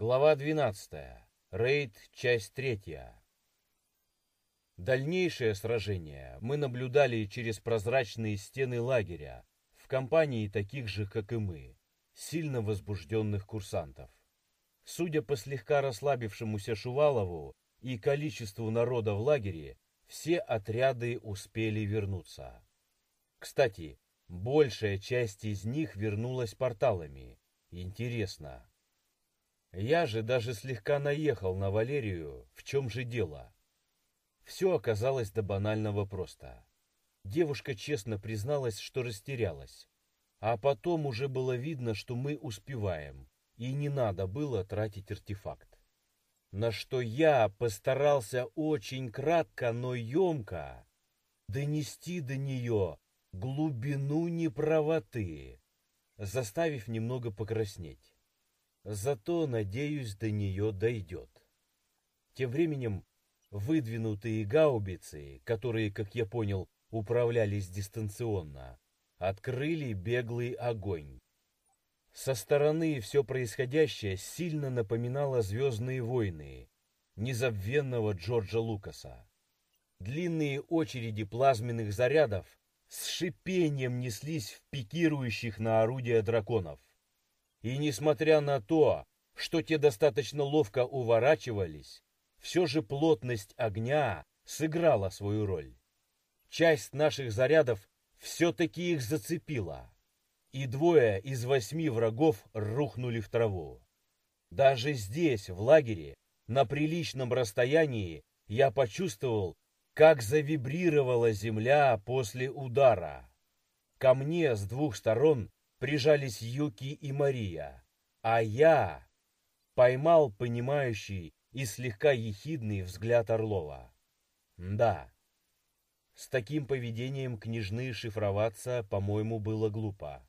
Глава 12. Рейд, часть 3. Дальнейшее сражение мы наблюдали через прозрачные стены лагеря в компании таких же, как и мы, сильно возбужденных курсантов. Судя по слегка расслабившемуся Шувалову и количеству народа в лагере, все отряды успели вернуться. Кстати, большая часть из них вернулась порталами. Интересно, я же даже слегка наехал на Валерию, в чем же дело. Все оказалось до банального просто. Девушка честно призналась, что растерялась. А потом уже было видно, что мы успеваем, и не надо было тратить артефакт. На что я постарался очень кратко, но емко донести до нее глубину неправоты, заставив немного покраснеть. Зато, надеюсь, до нее дойдет. Тем временем выдвинутые гаубицы, которые, как я понял, управлялись дистанционно, открыли беглый огонь. Со стороны все происходящее сильно напоминало «Звездные войны» незабвенного Джорджа Лукаса. Длинные очереди плазменных зарядов с шипением неслись в пикирующих на орудия драконов. И несмотря на то, что те достаточно ловко уворачивались, все же плотность огня сыграла свою роль. Часть наших зарядов все-таки их зацепила, и двое из восьми врагов рухнули в траву. Даже здесь, в лагере, на приличном расстоянии, я почувствовал, как завибрировала земля после удара. Ко мне с двух сторон прижались Юки и Мария, а я поймал понимающий и слегка ехидный взгляд Орлова. Да, с таким поведением княжны шифроваться, по-моему, было глупо.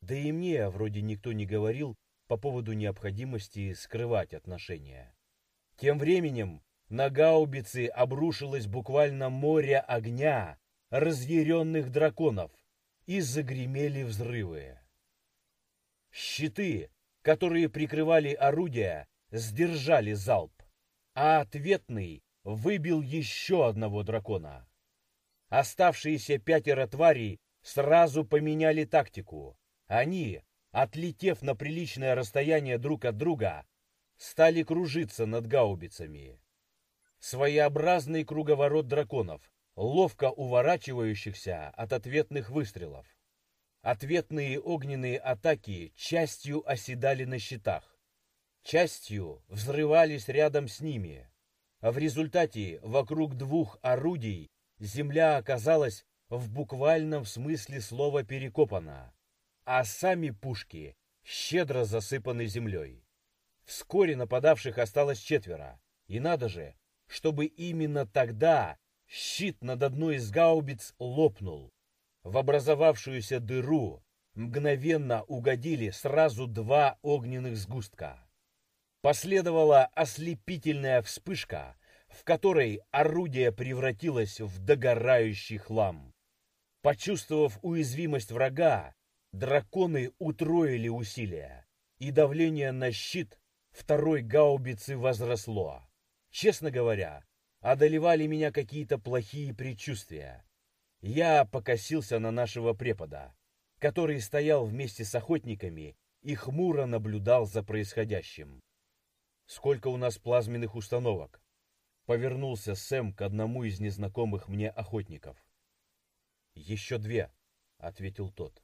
Да и мне вроде никто не говорил по поводу необходимости скрывать отношения. Тем временем на гаубицы обрушилось буквально море огня разъяренных драконов, и загремели взрывы. Щиты, которые прикрывали орудия, сдержали залп, а ответный выбил еще одного дракона. Оставшиеся пятеро тварей сразу поменяли тактику. Они, отлетев на приличное расстояние друг от друга, стали кружиться над гаубицами. Своеобразный круговорот драконов, ловко уворачивающихся от ответных выстрелов. Ответные огненные атаки частью оседали на щитах, частью взрывались рядом с ними. А в результате вокруг двух орудий земля оказалась в буквальном смысле слова перекопана, а сами пушки щедро засыпаны землей. Вскоре нападавших осталось четверо, и надо же, чтобы именно тогда щит над одной из гаубиц лопнул. В образовавшуюся дыру мгновенно угодили сразу два огненных сгустка. Последовала ослепительная вспышка, в которой орудие превратилось в догорающий хлам. Почувствовав уязвимость врага, драконы утроили усилия, и давление на щит второй гаубицы возросло. Честно говоря, одолевали меня какие-то плохие предчувствия. Я покосился на нашего препода, который стоял вместе с охотниками и хмуро наблюдал за происходящим. «Сколько у нас плазменных установок?» Повернулся Сэм к одному из незнакомых мне охотников. «Еще две», — ответил тот.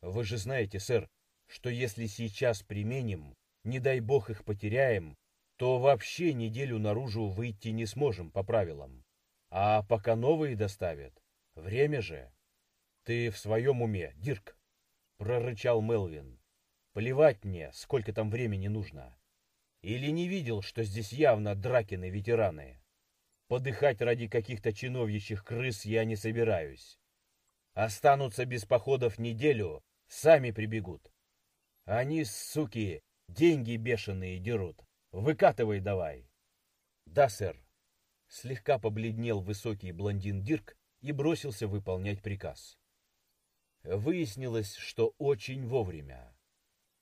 «Вы же знаете, сэр, что если сейчас применим, не дай бог их потеряем, то вообще неделю наружу выйти не сможем по правилам. А пока новые доставят, время же. Ты в своем уме, Дирк? Прорычал Мелвин. Плевать мне, сколько там времени нужно. Или не видел, что здесь явно Дракины ветераны? Подыхать ради каких-то чиновничьих крыс я не собираюсь. Останутся без походов неделю, сами прибегут. Они, суки, деньги бешеные дерут. Выкатывай давай. Да, сэр. Слегка побледнел высокий блондин Дирк и бросился выполнять приказ. Выяснилось, что очень вовремя.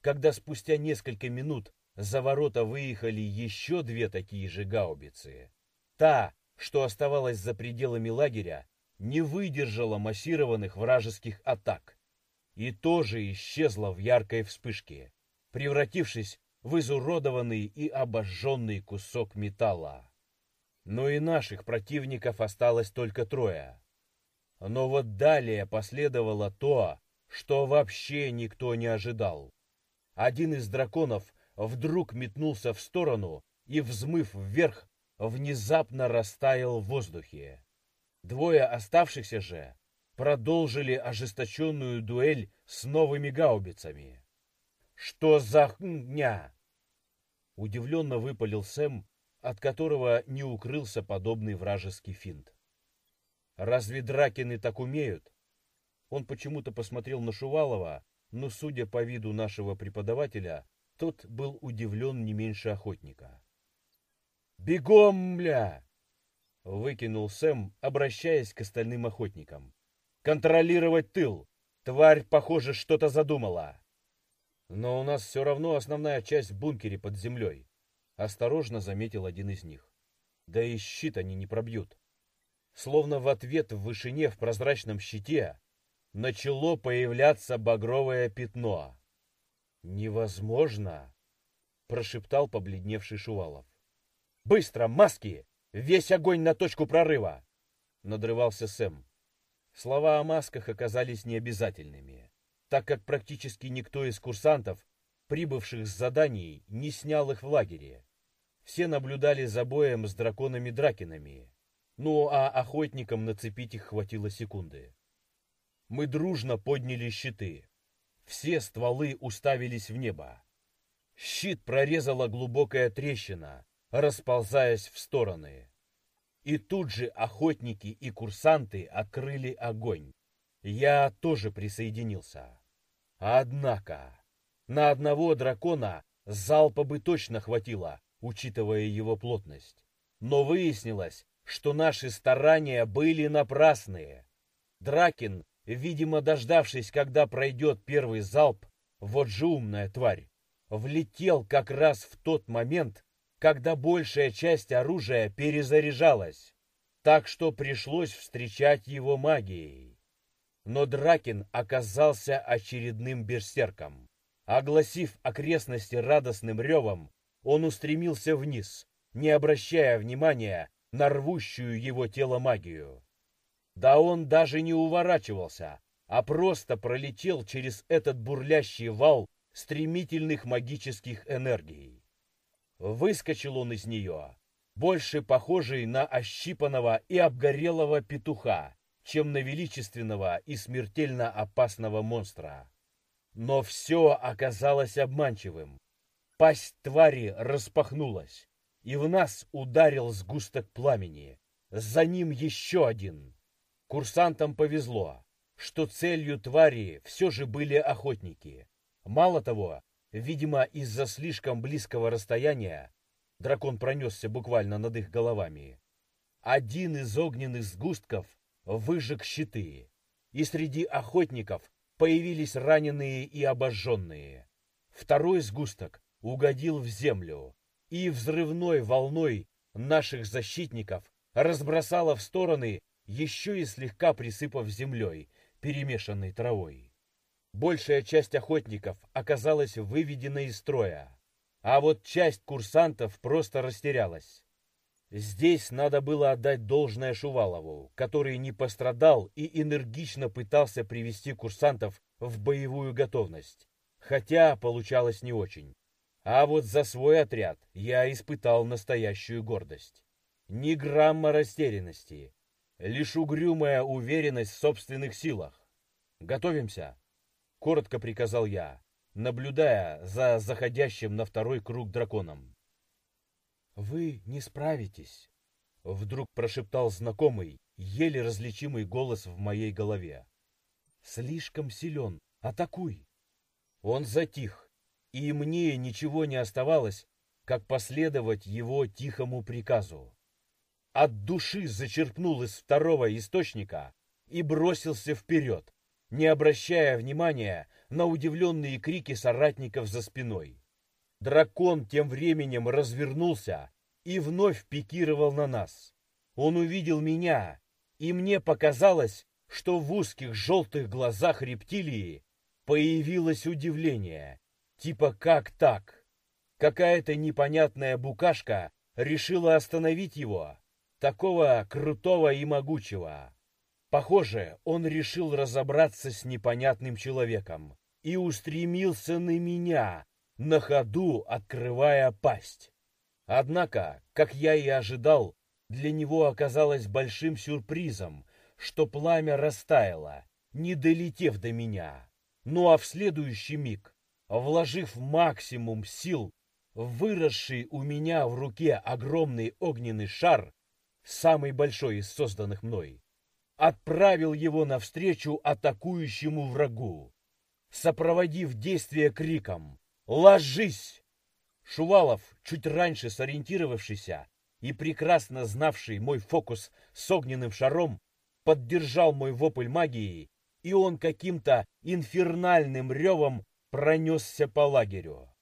Когда спустя несколько минут за ворота выехали еще две такие же гаубицы. Та, что оставалась за пределами лагеря, не выдержала массированных вражеских атак и тоже исчезла в яркой вспышке, превратившись в изуродованный и обожженный кусок металла. Но и наших противников осталось только трое. Но вот далее последовало то, что вообще никто не ожидал. Один из драконов вдруг метнулся в сторону и, взмыв вверх, внезапно растаял в воздухе. Двое оставшихся же продолжили ожесточенную дуэль с новыми гаубицами. «Что за хня?» Удивленно выпалил Сэм, от которого не укрылся подобный вражеский финт. «Разве дракины так умеют?» Он почему-то посмотрел на Шувалова, но, судя по виду нашего преподавателя, тот был удивлен не меньше охотника. «Бегом, мля!» — выкинул Сэм, обращаясь к остальным охотникам. «Контролировать тыл! Тварь, похоже, что-то задумала!» «Но у нас все равно основная часть в бункере под землей», — осторожно заметил один из них. «Да и щит они не пробьют». Словно в ответ в вышине в прозрачном щите начало появляться багровое пятно. «Невозможно!» — прошептал побледневший Шувалов. «Быстро, маски! Весь огонь на точку прорыва!» — надрывался Сэм. Слова о масках оказались необязательными, так как практически никто из курсантов, прибывших с заданий, не снял их в лагере. Все наблюдали за боем с драконами-дракинами, ну а охотникам нацепить их хватило секунды. Мы дружно подняли щиты. Все стволы уставились в небо. Щит прорезала глубокая трещина, расползаясь в стороны. И тут же охотники и курсанты открыли огонь. Я тоже присоединился. Однако, на одного дракона залпа бы точно хватило, учитывая его плотность. Но выяснилось, что наши старания были напрасные. Дракин Видимо, дождавшись, когда пройдет первый залп, вот же умная тварь, влетел как раз в тот момент, когда большая часть оружия перезаряжалась, так что пришлось встречать его магией. Но Дракин оказался очередным берсерком. Огласив окрестности радостным ревом, он устремился вниз, не обращая внимания на рвущую его тело магию. Да он даже не уворачивался, а просто пролетел через этот бурлящий вал стремительных магических энергий. Выскочил он из нее, больше похожий на ощипанного и обгорелого петуха, чем на величественного и смертельно опасного монстра. Но все оказалось обманчивым. Пасть твари распахнулась, и в нас ударил сгусток пламени. За ним еще один. Курсантам повезло, что целью твари все же были охотники. Мало того, видимо, из-за слишком близкого расстояния дракон пронесся буквально над их головами. Один из огненных сгустков выжег щиты, и среди охотников появились раненые и обожженные. Второй сгусток угодил в землю, и взрывной волной наших защитников разбросало в стороны еще и слегка присыпав землей, перемешанной травой. Большая часть охотников оказалась выведена из строя, а вот часть курсантов просто растерялась. Здесь надо было отдать должное Шувалову, который не пострадал и энергично пытался привести курсантов в боевую готовность, хотя получалось не очень. А вот за свой отряд я испытал настоящую гордость. Ни грамма растерянности, лишь угрюмая уверенность в собственных силах. «Готовимся!» — коротко приказал я, наблюдая за заходящим на второй круг драконом. «Вы не справитесь!» — вдруг прошептал знакомый, еле различимый голос в моей голове. «Слишком силен! Атакуй!» Он затих, и мне ничего не оставалось, как последовать его тихому приказу от души зачерпнул из второго источника и бросился вперед, не обращая внимания на удивленные крики соратников за спиной. Дракон тем временем развернулся и вновь пикировал на нас. Он увидел меня, и мне показалось, что в узких желтых глазах рептилии появилось удивление. Типа как так? Какая-то непонятная букашка решила остановить его, такого крутого и могучего. Похоже, он решил разобраться с непонятным человеком и устремился на меня, на ходу открывая пасть. Однако, как я и ожидал, для него оказалось большим сюрпризом, что пламя растаяло, не долетев до меня. Ну а в следующий миг, вложив максимум сил, выросший у меня в руке огромный огненный шар, самый большой из созданных мной, отправил его навстречу атакующему врагу, сопроводив действие криком «Ложись!». Шувалов, чуть раньше сориентировавшийся и прекрасно знавший мой фокус с огненным шаром, поддержал мой вопль магии, и он каким-то инфернальным ревом пронесся по лагерю.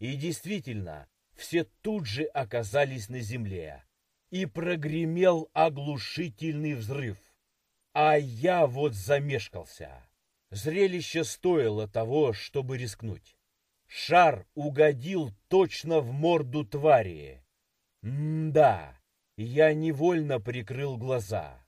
И действительно, все тут же оказались на земле, и прогремел оглушительный взрыв. А я вот замешкался. Зрелище стоило того, чтобы рискнуть. Шар угодил точно в морду твари. М-да, я невольно прикрыл глаза.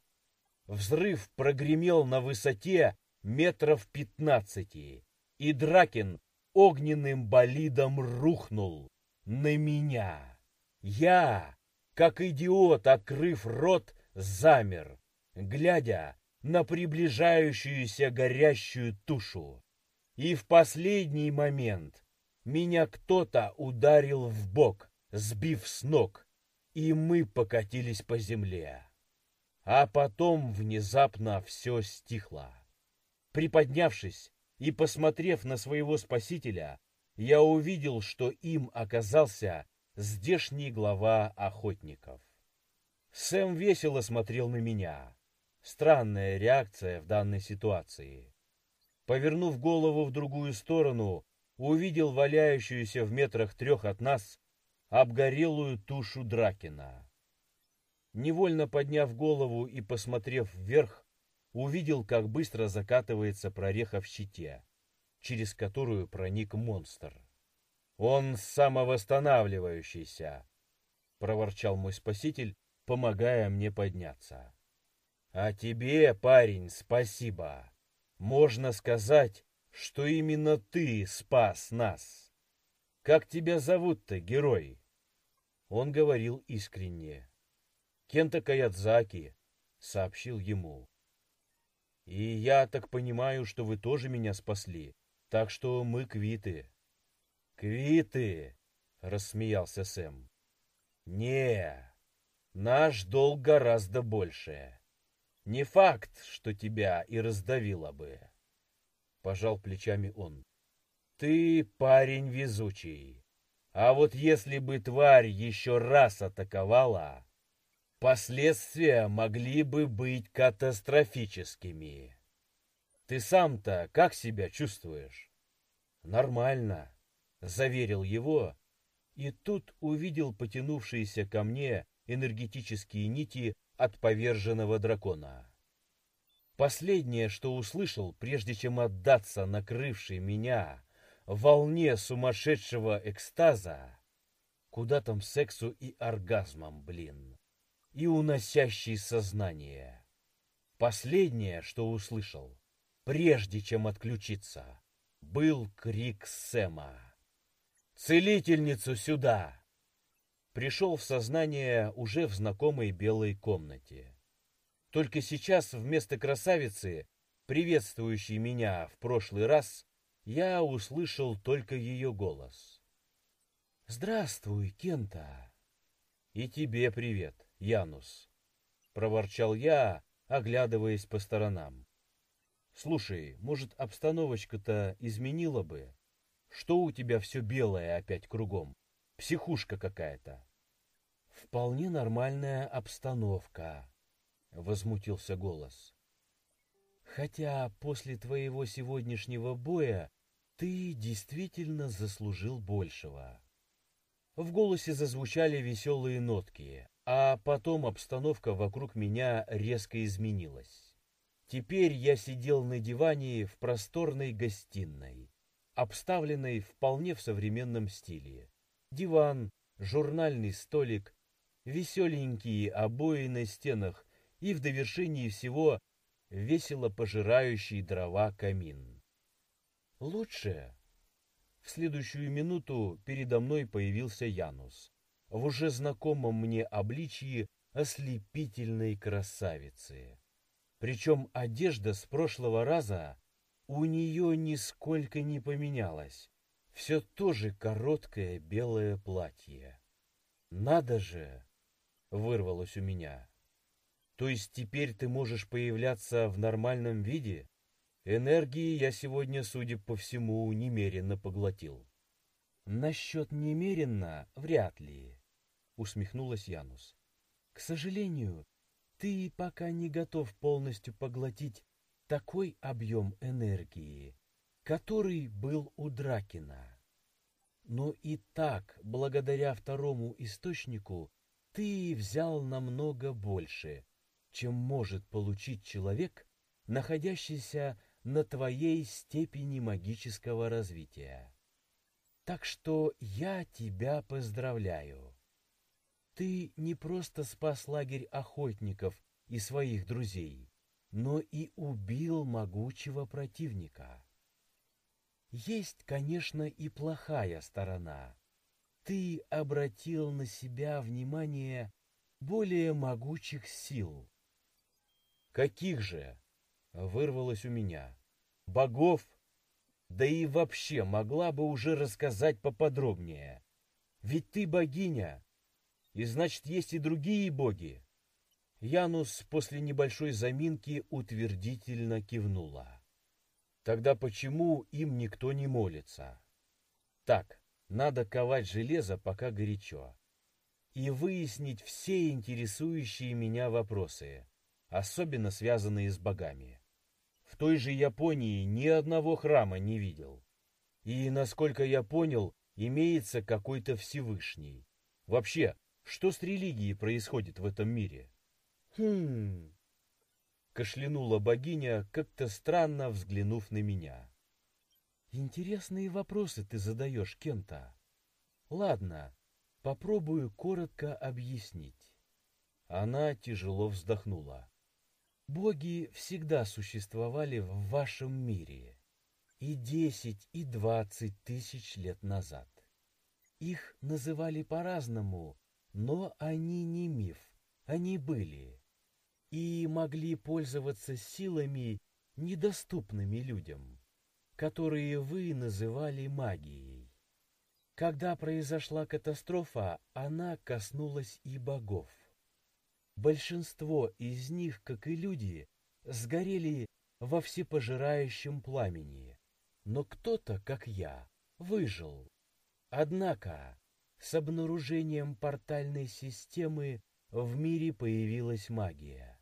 Взрыв прогремел на высоте метров пятнадцати, и Дракин огненным болидом рухнул на меня. Я, как идиот, открыв рот, замер, глядя на приближающуюся горящую тушу. И в последний момент меня кто-то ударил в бок, сбив с ног, и мы покатились по земле. А потом внезапно все стихло. Приподнявшись и посмотрев на своего спасителя, я увидел, что им оказался здешний глава охотников. Сэм весело смотрел на меня. Странная реакция в данной ситуации. Повернув голову в другую сторону, увидел валяющуюся в метрах трех от нас обгорелую тушу Дракина. Невольно подняв голову и посмотрев вверх, увидел, как быстро закатывается прореха в щите, через которую проник монстр. «Он самовосстанавливающийся», — проворчал мой спаситель, помогая мне подняться. А тебе, парень, спасибо. Можно сказать, что именно ты спас нас. Как тебя зовут-то, герой? Он говорил искренне. Кента Каядзаки сообщил ему. И я так понимаю, что вы тоже меня спасли, так что мы квиты. Квиты, рассмеялся Сэм. Не, наш долг гораздо больше. Не факт, что тебя и раздавило бы. Пожал плечами он. Ты парень везучий. А вот если бы тварь еще раз атаковала, последствия могли бы быть катастрофическими. Ты сам-то как себя чувствуешь? Нормально, заверил его, и тут увидел потянувшиеся ко мне энергетические нити от поверженного дракона. Последнее, что услышал, прежде чем отдаться накрывшей меня волне сумасшедшего экстаза, куда там сексу и оргазмом, блин, и уносящий сознание. Последнее, что услышал, прежде чем отключиться, был крик Сэма. «Целительницу сюда!» пришел в сознание уже в знакомой белой комнате. Только сейчас вместо красавицы, приветствующей меня в прошлый раз, я услышал только ее голос. «Здравствуй, Кента!» «И тебе привет, Янус!» — проворчал я, оглядываясь по сторонам. «Слушай, может, обстановочка-то изменила бы? Что у тебя все белое опять кругом? Психушка какая-то!» «Вполне нормальная обстановка», — возмутился голос. «Хотя после твоего сегодняшнего боя ты действительно заслужил большего. В голосе зазвучали веселые нотки, а потом обстановка вокруг меня резко изменилась. Теперь я сидел на диване в просторной гостиной, обставленной вполне в современном стиле. Диван, журнальный столик, веселенькие обои на стенах и в довершении всего весело пожирающий дрова камин. Лучше. В следующую минуту передо мной появился Янус, в уже знакомом мне обличье ослепительной красавицы. Причем одежда с прошлого раза у нее нисколько не поменялась. Все то же короткое белое платье. «Надо же!» — вырвалось у меня. То есть теперь ты можешь появляться в нормальном виде? Энергии я сегодня, судя по всему, немеренно поглотил. Насчет немеренно вряд ли, усмехнулась Янус. К сожалению, ты пока не готов полностью поглотить такой объем энергии, который был у Дракина. Но и так, благодаря второму источнику, ты взял намного больше, чем может получить человек, находящийся на твоей степени магического развития. Так что я тебя поздравляю. Ты не просто спас лагерь охотников и своих друзей, но и убил могучего противника. Есть, конечно, и плохая сторона. Ты обратил на себя внимание более могучих сил, Каких же? Вырвалось у меня. Богов? Да и вообще могла бы уже рассказать поподробнее. Ведь ты богиня. И значит, есть и другие боги. Янус после небольшой заминки утвердительно кивнула. Тогда почему им никто не молится? Так, надо ковать железо, пока горячо. И выяснить все интересующие меня вопросы особенно связанные с богами. В той же Японии ни одного храма не видел. И, насколько я понял, имеется какой-то Всевышний. Вообще, что с религией происходит в этом мире? Хм... Кашлянула богиня, как-то странно взглянув на меня. Интересные вопросы ты задаешь, Кента. Ладно, попробую коротко объяснить. Она тяжело вздохнула. Боги всегда существовали в вашем мире и десять, и двадцать тысяч лет назад. Их называли по-разному, но они не миф, они были и могли пользоваться силами, недоступными людям, которые вы называли магией. Когда произошла катастрофа, она коснулась и богов. Большинство из них, как и люди, сгорели во всепожирающем пламени. Но кто-то, как я, выжил. Однако с обнаружением портальной системы в мире появилась магия.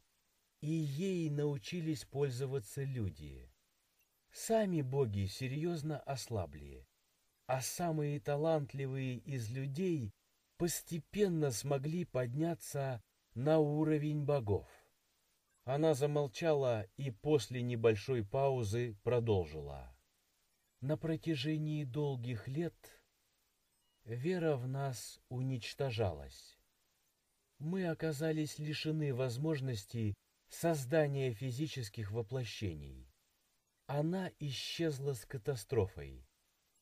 И ей научились пользоваться люди. Сами боги серьезно ослабли, а самые талантливые из людей постепенно смогли подняться на уровень богов. Она замолчала и после небольшой паузы продолжила. На протяжении долгих лет вера в нас уничтожалась. Мы оказались лишены возможности создания физических воплощений. Она исчезла с катастрофой,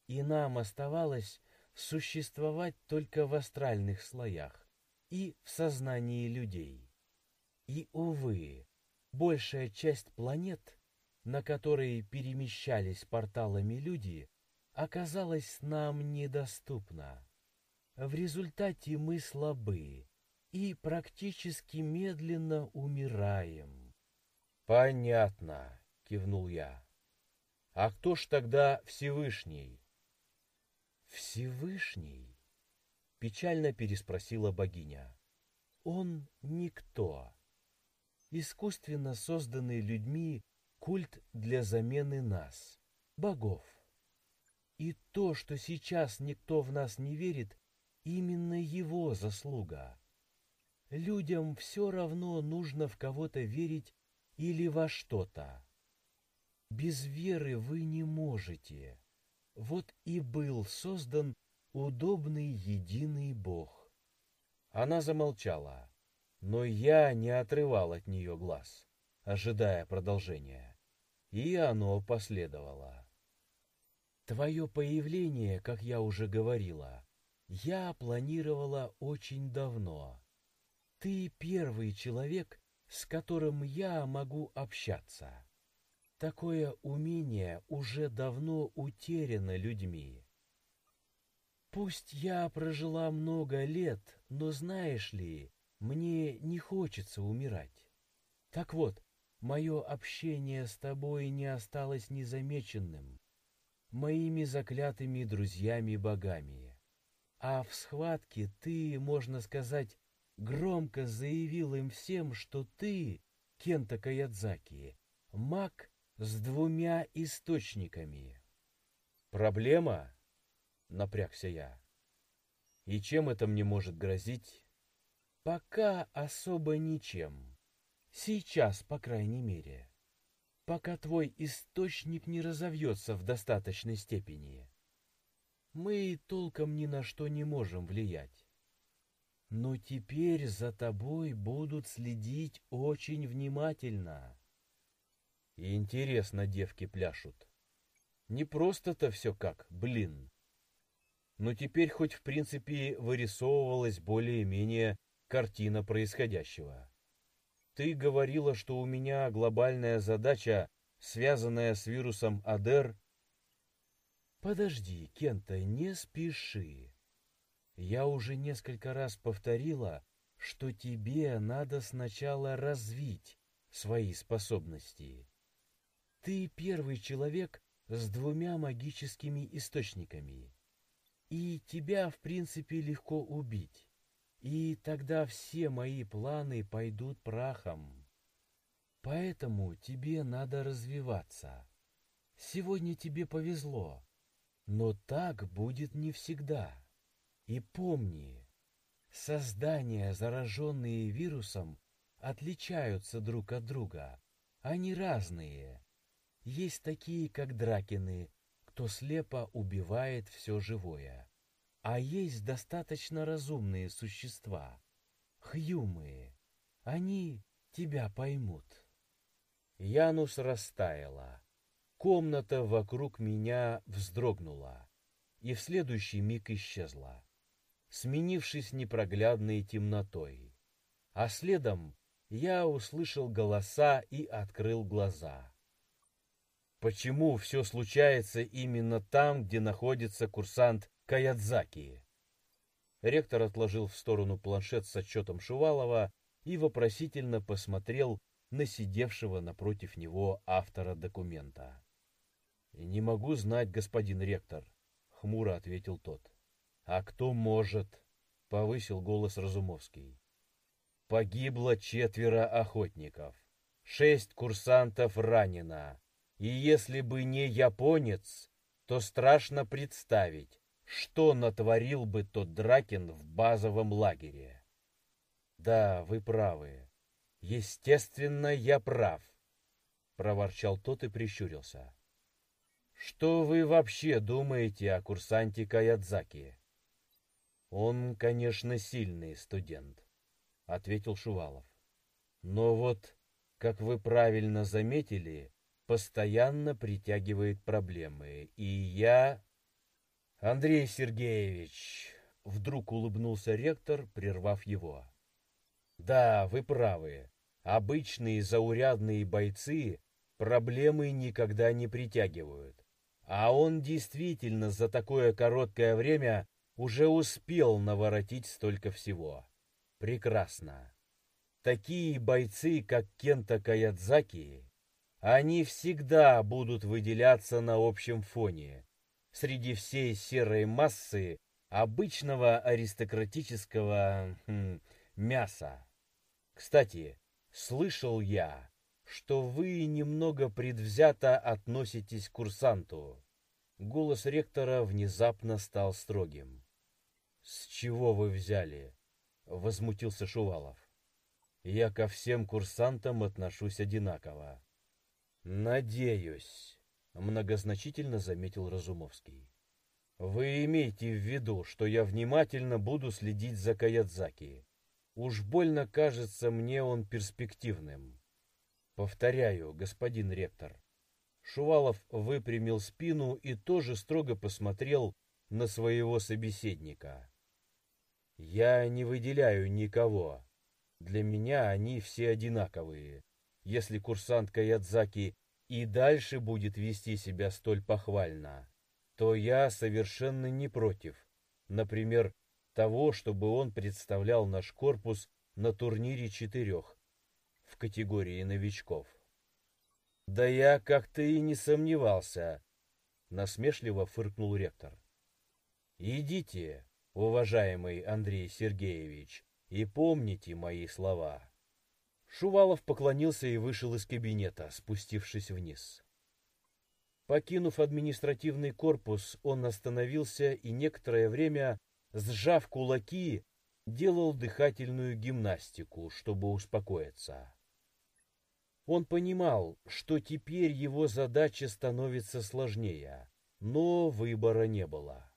и нам оставалось существовать только в астральных слоях и в сознании людей. И, увы, большая часть планет, на которые перемещались порталами люди, оказалась нам недоступна. В результате мы слабы и практически медленно умираем. «Понятно», — кивнул я. «А кто ж тогда Всевышний?» «Всевышний?» Печально переспросила богиня. Он никто. Искусственно созданный людьми культ для замены нас, богов. И то, что сейчас никто в нас не верит, именно его заслуга. Людям все равно нужно в кого-то верить или во что-то. Без веры вы не можете. Вот и был создан удобный единый Бог. Она замолчала, но я не отрывал от нее глаз, ожидая продолжения. И оно последовало. Твое появление, как я уже говорила, я планировала очень давно. Ты первый человек, с которым я могу общаться. Такое умение уже давно утеряно людьми. Пусть я прожила много лет, но знаешь ли, мне не хочется умирать. Так вот, мое общение с тобой не осталось незамеченным моими заклятыми друзьями-богами. А в схватке ты, можно сказать, громко заявил им всем, что ты, Кента Каядзаки, маг с двумя источниками. Проблема? Напрягся я. И чем это мне может грозить? Пока особо ничем. Сейчас, по крайней мере пока твой источник не разовьется в достаточной степени. Мы толком ни на что не можем влиять. Но теперь за тобой будут следить очень внимательно. И интересно девки пляшут. Не просто-то все как, блин. Но теперь хоть в принципе вырисовывалась более-менее картина происходящего. Ты говорила, что у меня глобальная задача, связанная с вирусом АДЕР. Подожди, Кента, не спеши. Я уже несколько раз повторила, что тебе надо сначала развить свои способности. Ты первый человек с двумя магическими источниками, и тебя, в принципе, легко убить. И тогда все мои планы пойдут прахом. Поэтому тебе надо развиваться. Сегодня тебе повезло, но так будет не всегда. И помни, создания, зараженные вирусом, отличаются друг от друга. Они разные. Есть такие, как дракины, кто слепо убивает все живое. А есть достаточно разумные существа, хьюмы. Они тебя поймут. Янус растаяла. Комната вокруг меня вздрогнула и в следующий миг исчезла, сменившись непроглядной темнотой. А следом я услышал голоса и открыл глаза. Почему все случается именно там, где находится курсант Каядзаки. Ректор отложил в сторону планшет с отчетом Шувалова и вопросительно посмотрел на сидевшего напротив него автора документа. «Не могу знать, господин ректор», — хмуро ответил тот. «А кто может?» — повысил голос Разумовский. «Погибло четверо охотников. Шесть курсантов ранено. И если бы не японец, то страшно представить, что натворил бы тот Дракин в базовом лагере. Да, вы правы. Естественно, я прав, проворчал тот и прищурился. Что вы вообще думаете о курсанте Каядзаки? Он, конечно, сильный студент, ответил Шувалов. Но вот, как вы правильно заметили, постоянно притягивает проблемы, и я Андрей Сергеевич, вдруг улыбнулся ректор, прервав его. Да, вы правы. Обычные заурядные бойцы проблемы никогда не притягивают. А он действительно за такое короткое время уже успел наворотить столько всего. Прекрасно. Такие бойцы, как Кента Каядзаки, они всегда будут выделяться на общем фоне, среди всей серой массы обычного аристократического хм, мяса. Кстати, слышал я, что вы немного предвзято относитесь к курсанту. Голос ректора внезапно стал строгим. С чего вы взяли? Возмутился Шувалов. Я ко всем курсантам отношусь одинаково. Надеюсь, многозначительно заметил Разумовский. Вы имейте в виду, что я внимательно буду следить за Каядзаки. Уж больно кажется мне он перспективным. Повторяю, господин ректор. Шувалов выпрямил спину и тоже строго посмотрел на своего собеседника. Я не выделяю никого. Для меня они все одинаковые. Если курсант Каядзаки и дальше будет вести себя столь похвально, то я совершенно не против. Например, того, чтобы он представлял наш корпус на турнире четырех в категории новичков. Да я как-то и не сомневался, насмешливо фыркнул ректор. Идите, уважаемый Андрей Сергеевич, и помните мои слова. Шувалов поклонился и вышел из кабинета, спустившись вниз. Покинув административный корпус, он остановился и некоторое время, сжав кулаки, делал дыхательную гимнастику, чтобы успокоиться. Он понимал, что теперь его задача становится сложнее, но выбора не было.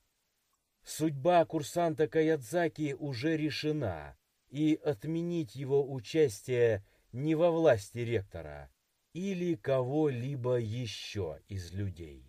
Судьба курсанта Каядзаки уже решена, и отменить его участие не во власти ректора или кого-либо еще из людей.